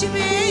te.